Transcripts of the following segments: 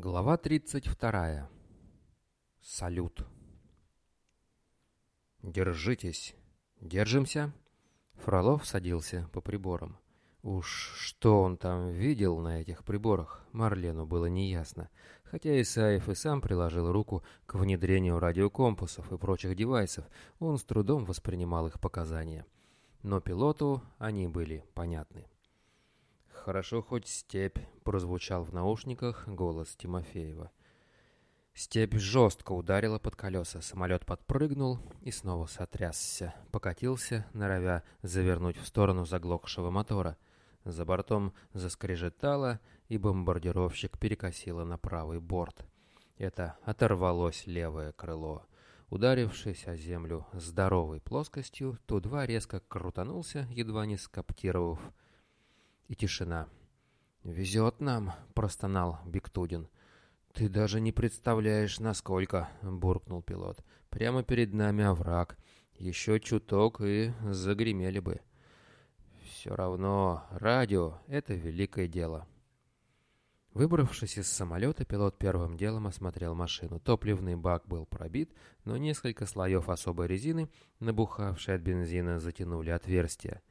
Глава 32. Салют. «Держитесь. Держимся?» Фролов садился по приборам. Уж что он там видел на этих приборах, Марлену было неясно, хотя Исаев и сам приложил руку к внедрению радиокомпасов и прочих девайсов, он с трудом воспринимал их показания. Но пилоту они были понятны. «Хорошо хоть степь», — прозвучал в наушниках голос Тимофеева. Степь жестко ударила под колеса, самолет подпрыгнул и снова сотрясся, покатился, норовя завернуть в сторону заглохшего мотора. За бортом заскрежетало, и бомбардировщик перекосило на правый борт. Это оторвалось левое крыло. Ударившись о землю здоровой плоскостью, Ту-2 резко крутанулся, едва не скоптировав и тишина. «Везет нам», — простонал Биктудин. «Ты даже не представляешь, насколько», — буркнул пилот. «Прямо перед нами овраг. Еще чуток и загремели бы». «Все равно радио — это великое дело». Выбравшись из самолета, пилот первым делом осмотрел машину. Топливный бак был пробит, но несколько слоев особой резины, набухавшей от бензина, затянули отверстия.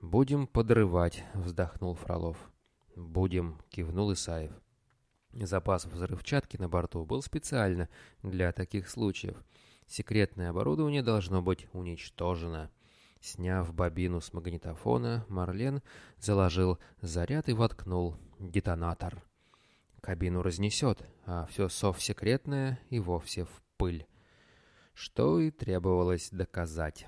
«Будем подрывать», — вздохнул Фролов. «Будем», — кивнул Исаев. Запас взрывчатки на борту был специально для таких случаев. Секретное оборудование должно быть уничтожено. Сняв бобину с магнитофона, Марлен заложил заряд и воткнул детонатор. Кабину разнесет, а все совсекретное и вовсе в пыль. Что и требовалось доказать.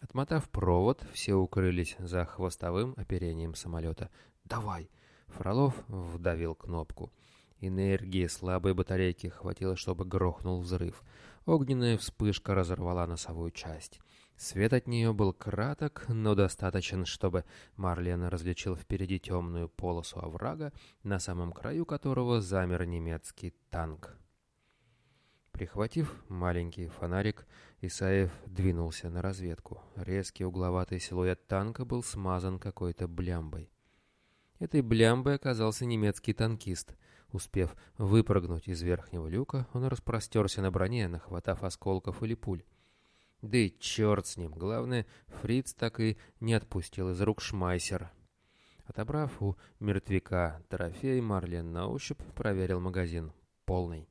Отмотав провод, все укрылись за хвостовым оперением самолета. «Давай!» Фролов вдавил кнопку. Энергии слабой батарейки хватило, чтобы грохнул взрыв. Огненная вспышка разорвала носовую часть. Свет от нее был краток, но достаточен, чтобы Марлен различил впереди темную полосу оврага, на самом краю которого замер немецкий танк. Прихватив маленький фонарик, Исаев двинулся на разведку. Резкий угловатый силуэт танка был смазан какой-то блямбой. Этой блямбой оказался немецкий танкист. Успев выпрыгнуть из верхнего люка, он распростерся на броне, нахватав осколков или пуль. Да и черт с ним, главное, фриц так и не отпустил из рук шмайсер. Отобрав у мертвяка трофей, Марлен на ощупь проверил магазин. Полный.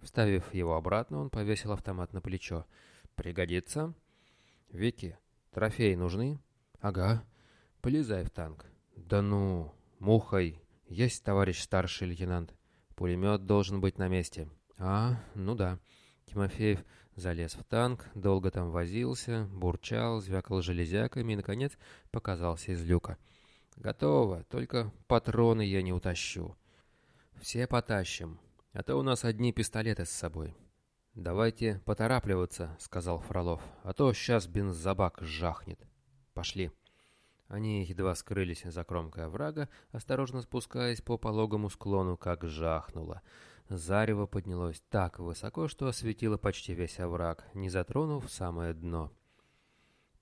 Вставив его обратно, он повесил автомат на плечо. «Пригодится?» «Вики, трофеи нужны?» «Ага. Полезай в танк». «Да ну, мухой. Есть, товарищ старший лейтенант. Пулемет должен быть на месте». «А, ну да». Тимофеев залез в танк, долго там возился, бурчал, звякал железяками и, наконец, показался из люка. «Готово, только патроны я не утащу». «Все потащим. А то у нас одни пистолеты с собой. «Давайте поторапливаться», — сказал Фролов, — «а то сейчас бензобак жахнет. Пошли». Они едва скрылись за кромкой оврага, осторожно спускаясь по пологому склону, как жахнуло. Зарево поднялось так высоко, что осветило почти весь овраг, не затронув самое дно.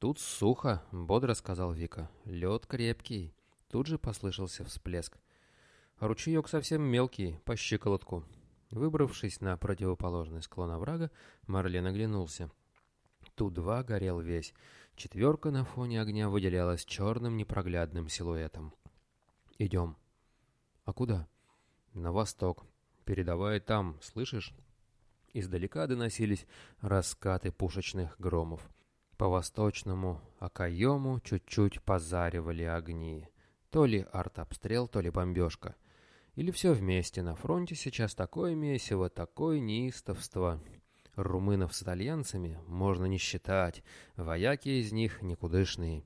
«Тут сухо», — бодро сказал Вика. «Лед крепкий». Тут же послышался всплеск. «Ручеек совсем мелкий, по щиколотку. Выбравшись на противоположный склон оврага, Марлен оглянулся. Ту-2 горел весь. Четверка на фоне огня выделялась черным непроглядным силуэтом. «Идем». «А куда?» «На восток. Передавай там, слышишь?» Издалека доносились раскаты пушечных громов. По восточному окоему чуть-чуть позаривали огни. То ли артобстрел, то ли бомбежка — или все вместе. На фронте сейчас такое месиво, такое неистовство. Румынов с итальянцами можно не считать. Вояки из них никудышные.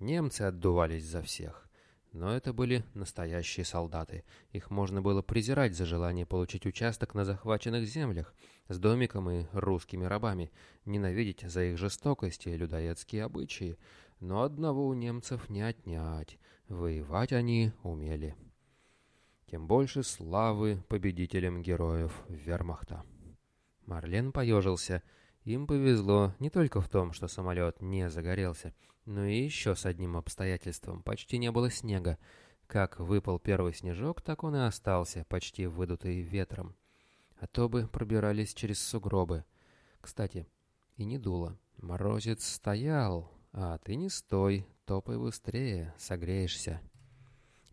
Немцы отдувались за всех. Но это были настоящие солдаты. Их можно было презирать за желание получить участок на захваченных землях с домиком и русскими рабами, ненавидеть за их жестокость и людоедские обычаи. Но одного у немцев не отнять. Воевать они умели тем больше славы победителям героев вермахта. Марлен поежился. Им повезло не только в том, что самолет не загорелся, но и еще с одним обстоятельством. Почти не было снега. Как выпал первый снежок, так он и остался, почти выдутый ветром. А то бы пробирались через сугробы. Кстати, и не дуло. Морозец стоял, а ты не стой, топай быстрее, согреешься.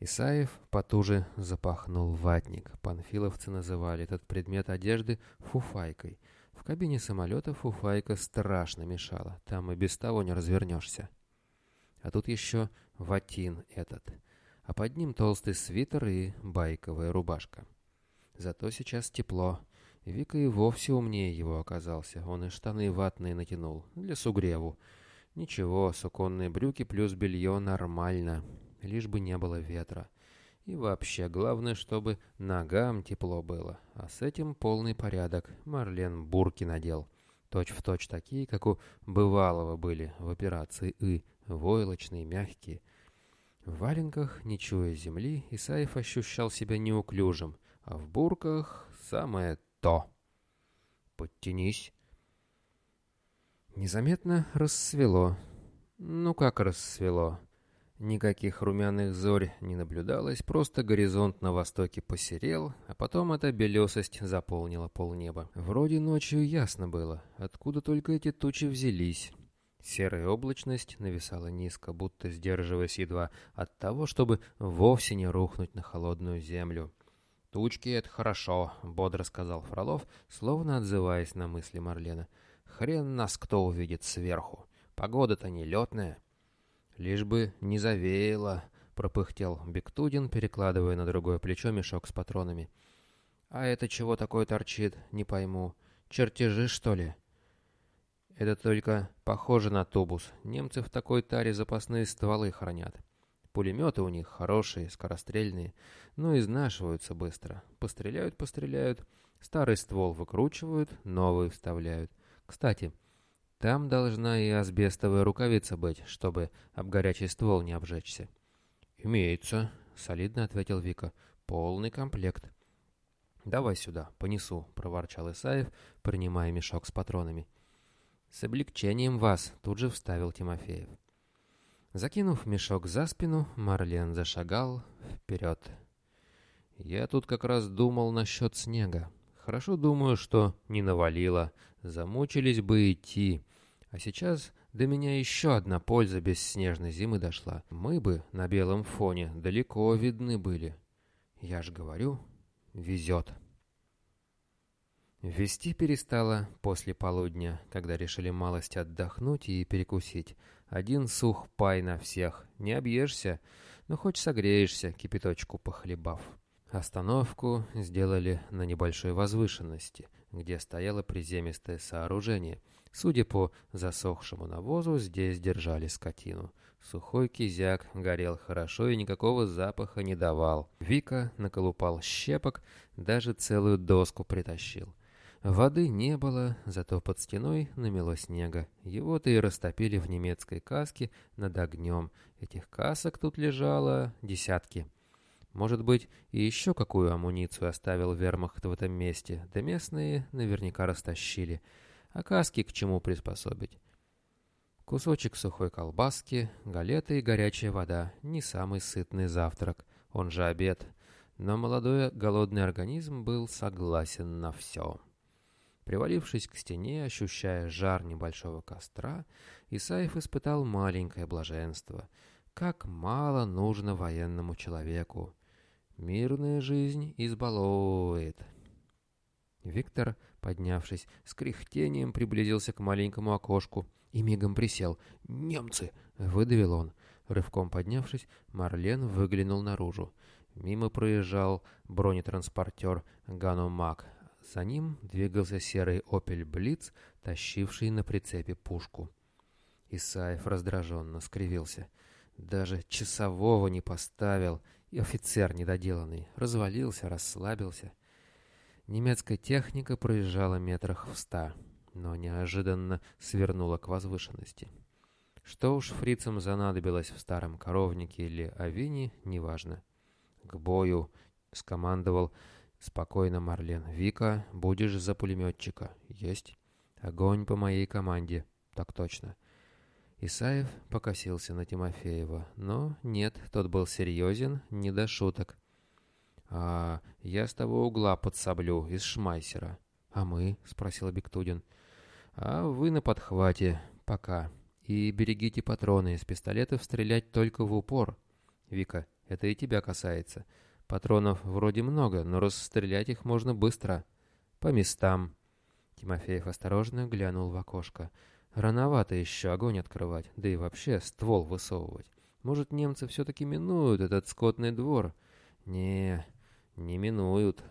Исаев потуже запахнул ватник. Панфиловцы называли этот предмет одежды фуфайкой. В кабине самолета фуфайка страшно мешала, там и без того не развернешься. А тут еще ватин этот, а под ним толстый свитер и байковая рубашка. Зато сейчас тепло. Вика и вовсе умнее его оказался. Он и штаны ватные натянул, для сугреву. Ничего, суконные брюки плюс белье нормально лишь бы не было ветра. И вообще, главное, чтобы ногам тепло было. А с этим полный порядок. Марлен бурки надел. Точь-в-точь точь такие, как у бывалого были в операции «И». Войлочные, мягкие. В валенках, не чуя земли, Исаев ощущал себя неуклюжим, а в бурках самое то. «Подтянись». Незаметно рассвело. Ну как рассвело? Никаких румяных зорь не наблюдалось, просто горизонт на востоке посерел, а потом эта белесость заполнила полнеба. Вроде ночью ясно было, откуда только эти тучи взялись. Серая облачность нависала низко, будто сдерживаясь едва от того, чтобы вовсе не рухнуть на холодную землю. «Тучки — это хорошо», — бодро сказал Фролов, словно отзываясь на мысли Марлена. «Хрен нас кто увидит сверху. Погода-то не летная». «Лишь бы не завеяло», — пропыхтел Бектудин, перекладывая на другое плечо мешок с патронами. «А это чего такое торчит? Не пойму. Чертежи, что ли?» «Это только похоже на тубус. Немцы в такой таре запасные стволы хранят. Пулеметы у них хорошие, скорострельные, но изнашиваются быстро. Постреляют, постреляют, старый ствол выкручивают, новый вставляют. Кстати, там должна и асбестовая рукавица быть, чтобы об горячий ствол не обжечься. «Имеется», — солидно ответил Вика. «Полный комплект». «Давай сюда, понесу», — проворчал Исаев, принимая мешок с патронами. «С облегчением вас», — тут же вставил Тимофеев. Закинув мешок за спину, Марлен зашагал вперед. «Я тут как раз думал насчет снега. Хорошо думаю, что не навалило. Замучились бы идти. А сейчас до меня еще одна польза без снежной зимы дошла. Мы бы на белом фоне далеко видны были. Я ж говорю, везет. Вести перестало после полудня, когда решили малость отдохнуть и перекусить. Один сух пай на всех, не объешься, но хоть согреешься, кипяточку похлебав. Остановку сделали на небольшой возвышенности, где стояло приземистое сооружение — Судя по засохшему навозу, здесь держали скотину. Сухой кизяк горел хорошо и никакого запаха не давал. Вика наколупал щепок, даже целую доску притащил. Воды не было, зато под стеной намело снега. Его-то и растопили в немецкой каске над огнем. Этих касок тут лежало десятки. Может быть, и еще какую амуницию оставил вермахт в этом месте, да местные наверняка растащили а каски к чему приспособить. Кусочек сухой колбаски, галеты и горячая вода — не самый сытный завтрак, он же обед, но молодой голодный организм был согласен на все. Привалившись к стене, ощущая жар небольшого костра, Исаев испытал маленькое блаженство. Как мало нужно военному человеку. Мирная жизнь избаловывает. Виктор Поднявшись, с кряхтением приблизился к маленькому окошку и мигом присел. «Немцы!» — выдавил он. Рывком поднявшись, Марлен выглянул наружу. Мимо проезжал бронетранспортер «Ганомак». За ним двигался серый «Опель Блиц», тащивший на прицепе пушку. Исаев раздраженно скривился. Даже часового не поставил, и офицер недоделанный. Развалился, расслабился. Немецкая техника проезжала метрах в ста, но неожиданно свернула к возвышенности. Что уж фрицам занадобилось в старом коровнике или авине, неважно. «К бою!» — скомандовал спокойно Марлен. «Вика, будешь за пулеметчика?» «Есть!» «Огонь по моей команде!» «Так точно!» Исаев покосился на Тимофеева, но нет, тот был серьезен, не до шуток. «А я с того угла подсоблю, из шмайсера». «А мы?» — спросил Бектудин. «А вы на подхвате. Пока. И берегите патроны. Из пистолетов стрелять только в упор. Вика, это и тебя касается. Патронов вроде много, но расстрелять их можно быстро. По местам». Тимофеев осторожно глянул в окошко. «Рановато еще огонь открывать, да и вообще ствол высовывать. Может, немцы все-таки минуют этот скотный двор?» «Не, не минуют».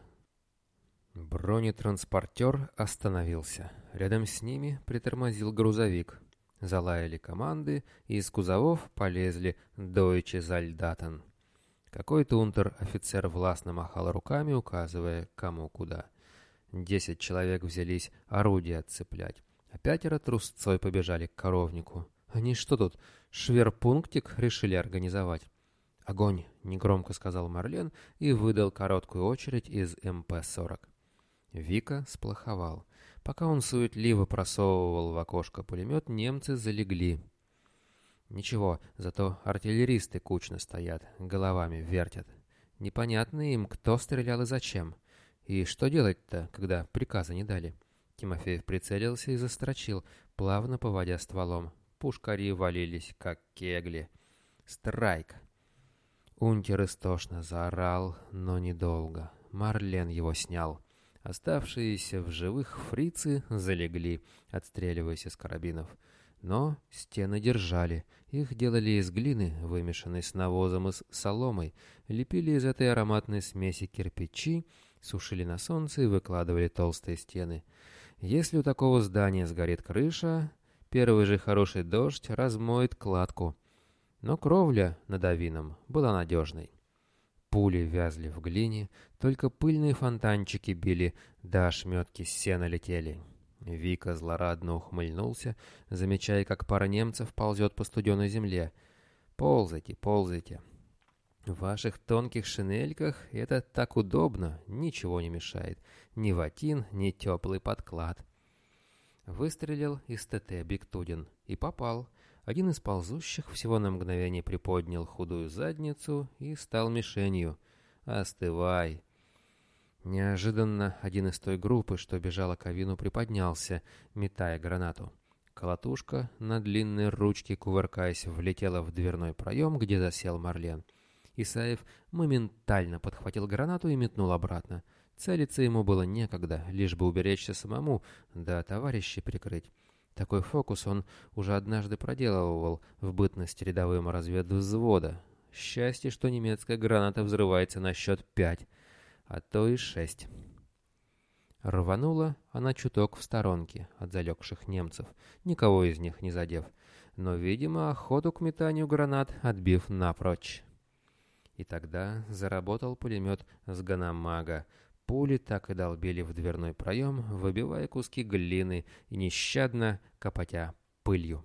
Бронетранспортер остановился. Рядом с ними притормозил грузовик. Залаяли команды, и из кузовов полезли «Дойче Зальдатен». Какой-то унтер-офицер властно махал руками, указывая, кому куда. Десять человек взялись орудия отцеплять, а пятеро трусцой побежали к коровнику. Они что тут, шверпунктик решили организовать? «Огонь!» — негромко сказал Марлен и выдал короткую очередь из МП-40. Вика сплоховал. Пока он суетливо просовывал в окошко пулемет, немцы залегли. Ничего, зато артиллеристы кучно стоят, головами вертят. Непонятно им, кто стрелял и зачем. И что делать-то, когда приказа не дали? Тимофеев прицелился и застрочил, плавно поводя стволом. Пушкари валились, как кегли. «Страйк!» Унтер истошно заорал, но недолго. Марлен его снял. Оставшиеся в живых фрицы залегли, отстреливаясь из карабинов. Но стены держали. Их делали из глины, вымешанной с навозом и с соломой, лепили из этой ароматной смеси кирпичи, сушили на солнце и выкладывали толстые стены. Если у такого здания сгорит крыша, первый же хороший дождь размоет кладку. Но кровля над авином была надежной. Пули вязли в глине, только пыльные фонтанчики били, да ошметки сена летели. Вика злорадно ухмыльнулся, замечая, как пара немцев ползет по студеной земле. «Ползайте, ползайте. В ваших тонких шинельках это так удобно, ничего не мешает. Ни ватин, ни теплый подклад». Выстрелил из ТТ Биктудин и попал — один из ползущих всего на мгновение приподнял худую задницу и стал мишенью. «Остывай!» Неожиданно один из той группы, что бежала к Авину, приподнялся, метая гранату. Колотушка на длинной ручке, кувыркаясь, влетела в дверной проем, где засел Марлен. Исаев моментально подхватил гранату и метнул обратно. Целиться ему было некогда, лишь бы уберечься самому, да товарищей прикрыть. Такой фокус он уже однажды проделывал в бытность рядовым разведвзвода. Счастье, что немецкая граната взрывается на счет пять, а то и шесть. Рванула она чуток в сторонке от залегших немцев, никого из них не задев, но, видимо, охоту к метанию гранат отбив напрочь. И тогда заработал пулемет с Ганамага, Пули так и долбили в дверной проем, выбивая куски глины и нещадно копотя пылью.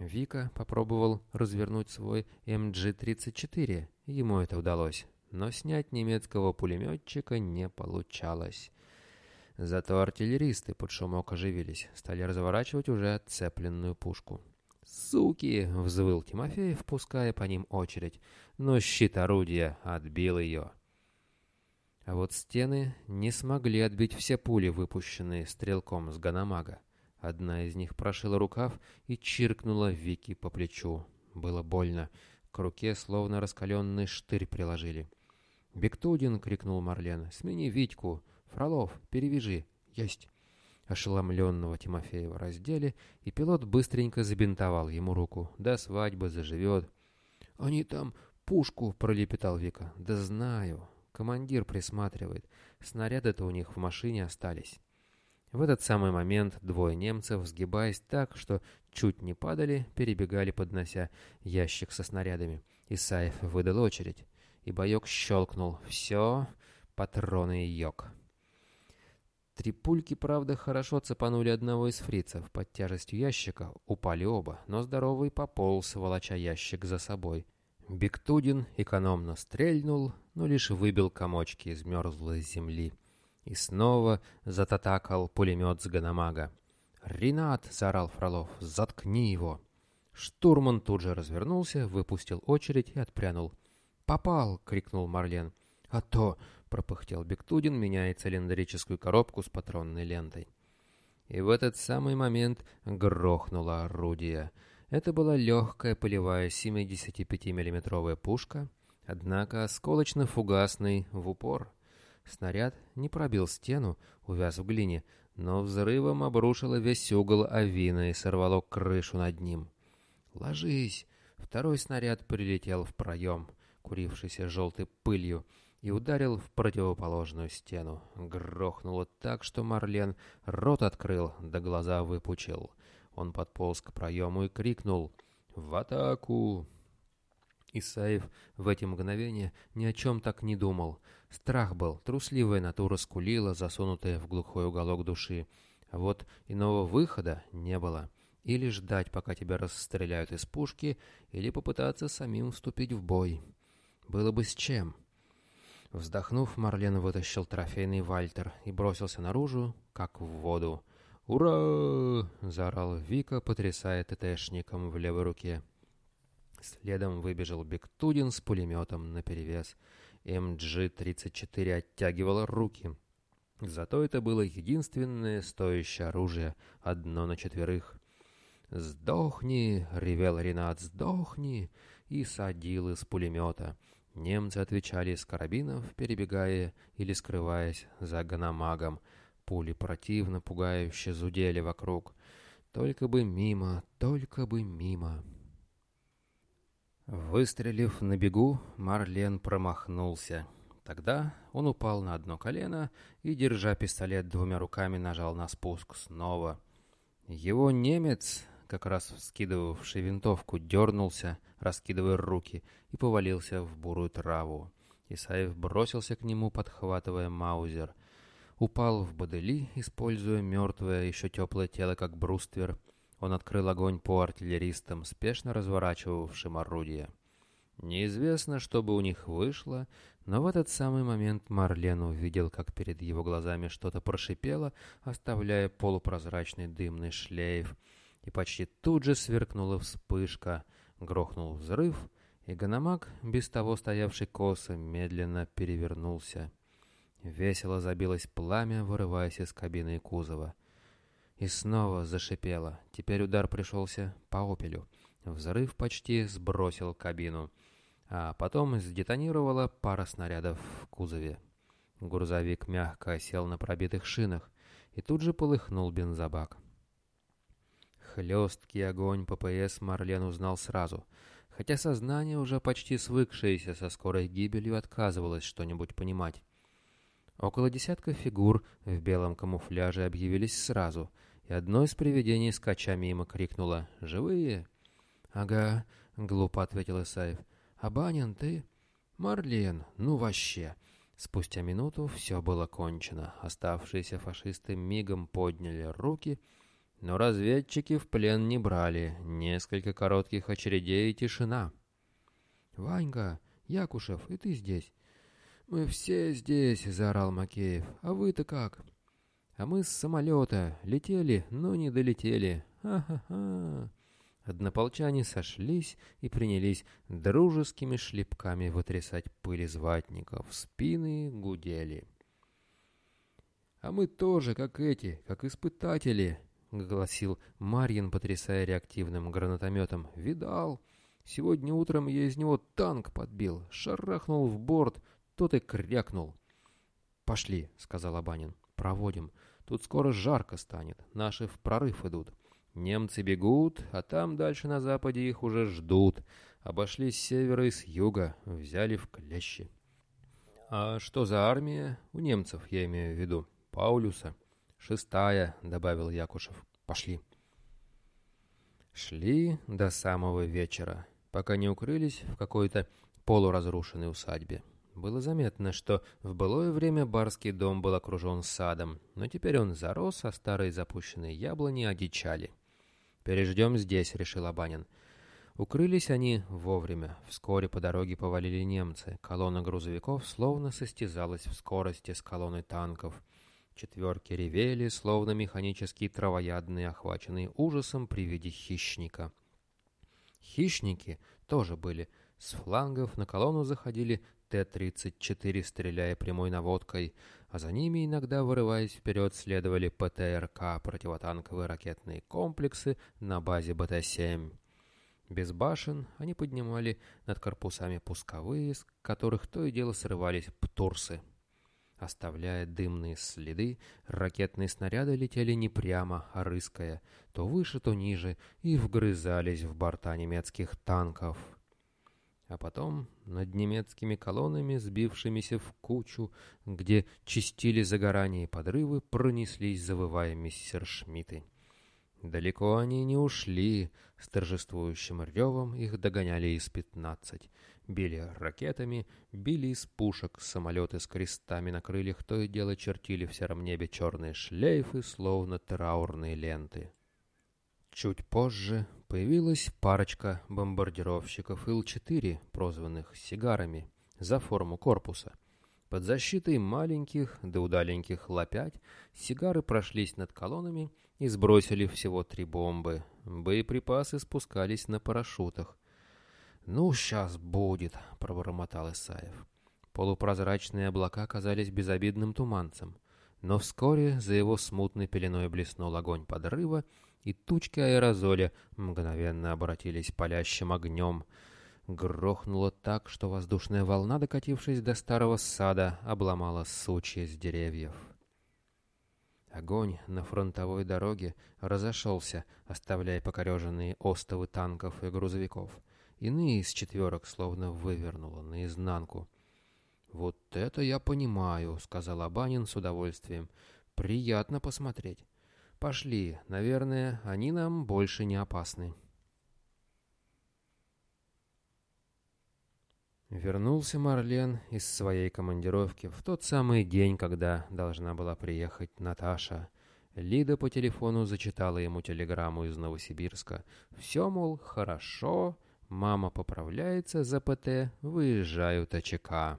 Вика попробовал развернуть свой МГ-34, ему это удалось, но снять немецкого пулеметчика не получалось. Зато артиллеристы под шумок оживились, стали разворачивать уже отцепленную пушку. «Суки!» — взвыл Тимофеев, пуская по ним очередь, но щит орудия отбил ее. А вот стены не смогли отбить все пули, выпущенные стрелком с Ганамага. Одна из них прошила рукав и чиркнула Вики по плечу. Было больно. К руке словно раскаленный штырь приложили. «Бектудин!» — крикнул Марлен. «Смени Витьку! Фролов, перевяжи!» «Есть!» Ошеломленного Тимофеева раздели, и пилот быстренько забинтовал ему руку. «До свадьбы заживет!» «Они там пушку!» — пролепетал Вика. «Да знаю!» Командир присматривает. Снаряды-то у них в машине остались. В этот самый момент двое немцев, сгибаясь так, что чуть не падали, перебегали, поднося ящик со снарядами. Исаев выдал очередь, и боек щелкнул. Все, патроны и йог. Три пульки, правда, хорошо цепанули одного из фрицев. Под тяжестью ящика упали оба, но здоровый пополз, волоча ящик за собой. Бектудин экономно стрельнул, но лишь выбил комочки из мерзлой земли. И снова зататакал пулемет с Ганамага. «Ренат!» — заорал Фролов. «Заткни его!» Штурман тут же развернулся, выпустил очередь и отпрянул. «Попал!» — крикнул Марлен. «А то!» — пропыхтел Бектудин, меняя цилиндрическую коробку с патронной лентой. И в этот самый момент грохнуло орудие. Это была легкая полевая 75 миллиметровая пушка, однако осколочно-фугасный в упор. Снаряд не пробил стену, увяз в глине, но взрывом обрушило весь угол авина и сорвало крышу над ним. «Ложись!» Второй снаряд прилетел в проем, курившийся желтой пылью, и ударил в противоположную стену. Грохнуло так, что Марлен рот открыл, да глаза выпучил. Он подполз к проему и крикнул «В атаку!». Исаев в эти мгновения ни о чем так не думал. Страх был, трусливая натура скулила, засунутая в глухой уголок души. А вот иного выхода не было. Или ждать, пока тебя расстреляют из пушки, или попытаться самим вступить в бой. Было бы с чем. Вздохнув, Марлен вытащил трофейный Вальтер и бросился наружу, как в воду. «Ура!» — заорал Вика, потрясая ТТшником в левой руке. Следом выбежал Бектудин с пулеметом наперевес. МГ-34 оттягивала руки. Зато это было единственное стоящее оружие, одно на четверых. «Сдохни!» — ревел Ренат, «сдохни!» и садил из пулемета. Немцы отвечали из карабинов, перебегая или скрываясь за гономагом. Пули противно, пугающе зудели вокруг. Только бы мимо, только бы мимо. Выстрелив на бегу, Марлен промахнулся. Тогда он упал на одно колено и, держа пистолет двумя руками, нажал на спуск снова. Его немец, как раз вскидывавший винтовку, дернулся, раскидывая руки, и повалился в бурую траву. Исаев бросился к нему, подхватывая маузер. Упал в бодели, используя мертвое, еще теплое тело, как бруствер. Он открыл огонь по артиллеристам, спешно разворачивавшим орудие. Неизвестно, что бы у них вышло, но в этот самый момент Марлен увидел, как перед его глазами что-то прошипело, оставляя полупрозрачный дымный шлейф — и почти тут же сверкнула вспышка, грохнул взрыв, и Ганамак, без того стоявший косо, медленно перевернулся. Весело забилось пламя, вырываясь из кабины и кузова. И снова зашипело. Теперь удар пришелся по опелю. Взрыв почти сбросил кабину. А потом сдетонировала пара снарядов в кузове. Грузовик мягко осел на пробитых шинах, и тут же полыхнул бензобак. Хлесткий огонь ППС Марлен узнал сразу, хотя сознание, уже почти свыкшееся со скорой гибелью, отказывалось что-нибудь понимать. Около десятка фигур в белом камуфляже объявились сразу, и одно из привидений, скача мимо, крикнуло «Живые?» «Ага», — глупо ответил Исаев. «А Банин, ты?» «Марлен, ну вообще!» Спустя минуту все было кончено. Оставшиеся фашисты мигом подняли руки — но разведчики в плен не брали. Несколько коротких очередей и тишина. «Ванька, Якушев, и ты здесь?» «Мы все здесь», — заорал Макеев. «А вы-то как?» «А мы с самолета. Летели, но не долетели. Ха-ха-ха!» Однополчане сошлись и принялись дружескими шлепками вытрясать пыль из ватников. Спины гудели. «А мы тоже, как эти, как испытатели», — гласил Марьин, потрясая реактивным гранатометом. «Видал? Сегодня утром я из него танк подбил, шарахнул в борт, тот и крякнул». «Пошли», — сказал Абанин. «Проводим. Тут скоро жарко станет. Наши в прорыв идут. Немцы бегут, а там дальше на западе их уже ждут. Обошли с севера и с юга, взяли в клещи». «А что за армия? У немцев, я имею в виду. Паулюса». «Шестая», — добавил Якушев. «Пошли». Шли до самого вечера, пока не укрылись в какой-то полуразрушенной усадьбе. Было заметно, что в былое время барский дом был окружен садом, но теперь он зарос, а старые запущенные яблони одичали. «Переждем здесь», — решил Абанин. Укрылись они вовремя. Вскоре по дороге повалили немцы. Колонна грузовиков словно состязалась в скорости с колонной танков — Четверки ревели, словно механические травоядные, охваченные ужасом при виде хищника. Хищники тоже были. С флангов на колонну заходили Т-34, стреляя прямой наводкой, а за ними, иногда вырываясь вперед, следовали ПТРК, противотанковые ракетные комплексы на базе БТ-7. Без башен они поднимали над корпусами пусковые, с которых то и дело срывались птурсы. Оставляя дымные следы, ракетные снаряды летели не прямо, а рыская, то выше, то ниже, и вгрызались в борта немецких танков. А потом над немецкими колоннами, сбившимися в кучу, где чистили загорание и подрывы, пронеслись завывая мессершмитты. Далеко они не ушли, с торжествующим ревом их догоняли из пятнадцать. Били ракетами, били из пушек, самолеты с крестами на крыльях то и дело чертили в сером небе черные шлейфы, словно траурные ленты. Чуть позже появилась парочка бомбардировщиков Ил-4, прозванных «сигарами», за форму корпуса. Под защитой маленьких да удаленьких Ла-5 сигары прошлись над колоннами и сбросили всего три бомбы. Боеприпасы спускались на парашютах. «Ну, сейчас будет», — пробормотал Исаев. Полупрозрачные облака казались безобидным туманцем, но вскоре за его смутной пеленой блеснул огонь подрыва, и тучки аэрозоля мгновенно обратились палящим огнем. Грохнуло так, что воздушная волна, докатившись до старого сада, обломала сучья с деревьев. Огонь на фронтовой дороге разошелся, оставляя покореженные остовы танков и грузовиков. Иные из четверок словно вывернуло наизнанку. «Вот это я понимаю», — сказал Абанин с удовольствием. «Приятно посмотреть. Пошли, наверное, они нам больше не опасны». Вернулся Марлен из своей командировки в тот самый день, когда должна была приехать Наташа. Лида по телефону зачитала ему телеграмму из Новосибирска. Все, мол, хорошо, мама поправляется за ПТ, выезжают АЧК.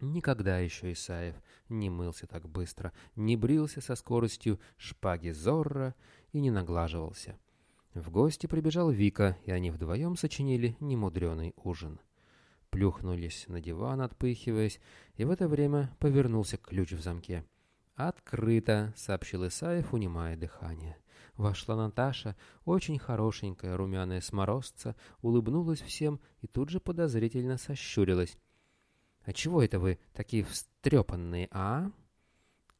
Никогда еще Исаев не мылся так быстро, не брился со скоростью шпаги Зорро и не наглаживался. В гости прибежал Вика, и они вдвоем сочинили немудреный ужин плюхнулись на диван, отпыхиваясь, и в это время повернулся ключ в замке. «Открыто», — сообщил Исаев, унимая дыхание. Вошла Наташа, очень хорошенькая, румяная сморозца, улыбнулась всем и тут же подозрительно сощурилась. «А чего это вы такие встрепанные, а?»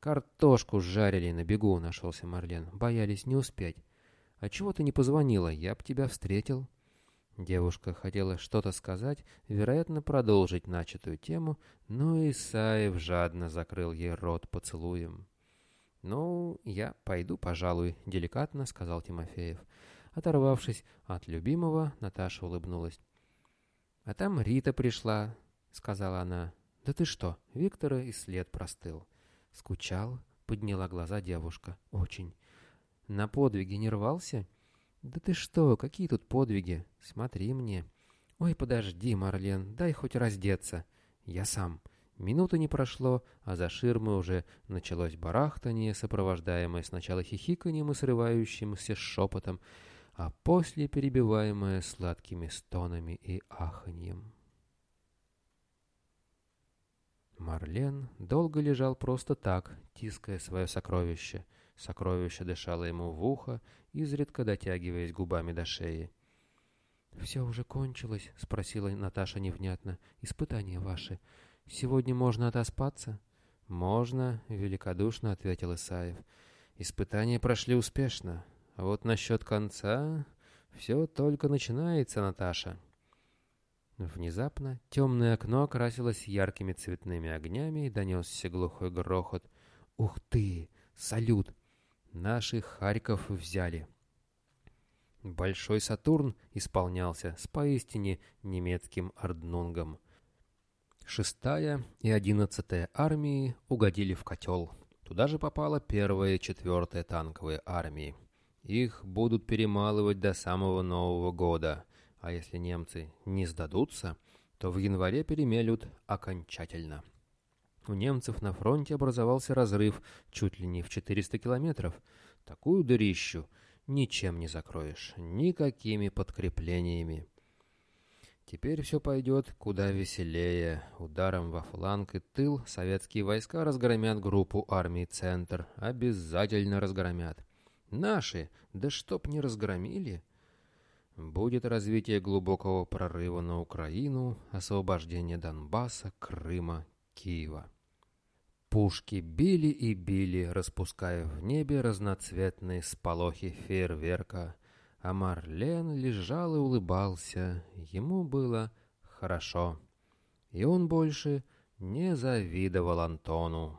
«Картошку жарили на бегу», — нашелся Марлен. «Боялись не успеть». «А чего ты не позвонила? Я б тебя встретил». Девушка хотела что-то сказать, вероятно, продолжить начатую тему, но Исаев жадно закрыл ей рот поцелуем. «Ну, я пойду, пожалуй», — деликатно сказал Тимофеев. Оторвавшись от любимого, Наташа улыбнулась. «А там Рита пришла», — сказала она. «Да ты что, Виктора и след простыл». «Скучал?» — подняла глаза девушка. «Очень». «На подвиги не рвался?» «Да ты что, какие тут подвиги? Смотри мне». «Ой, подожди, Марлен, дай хоть раздеться». «Я сам». Минуты не прошло, а за ширмой уже началось барахтание, сопровождаемое сначала хихиканьем и срывающимся шепотом, а после перебиваемое сладкими стонами и аханьем. Марлен долго лежал просто так, тиская свое сокровище — Сокровище дышало ему в ухо, изредка дотягиваясь губами до шеи. «Все уже кончилось?» — спросила Наташа невнятно. «Испытания ваши. Сегодня можно отоспаться?» «Можно», — великодушно ответил Исаев. «Испытания прошли успешно. А вот насчет конца... Все только начинается, Наташа». Внезапно темное окно окрасилось яркими цветными огнями и донесся глухой грохот. «Ух ты! Салют! Наших Харьков взяли. Большой Сатурн исполнялся с поистине немецким орднунгом. Шестая и одиннадцатая армии угодили в котел. Туда же попала первая и четвертая танковые армии. Их будут перемалывать до самого Нового года, а если немцы не сдадутся, то в январе перемелют окончательно. У немцев на фронте образовался разрыв чуть ли не в 400 километров. Такую дырищу ничем не закроешь, никакими подкреплениями. Теперь все пойдет куда веселее. Ударом во фланг и тыл советские войска разгромят группу армий «Центр». Обязательно разгромят. Наши, да чтоб не разгромили. Будет развитие глубокого прорыва на Украину, освобождение Донбасса, Крыма, Киева. Пушки били и били, распуская в небе разноцветные сполохи фейерверка, а Марлен лежал и улыбался. Ему было хорошо. И он больше не завидовал Антону.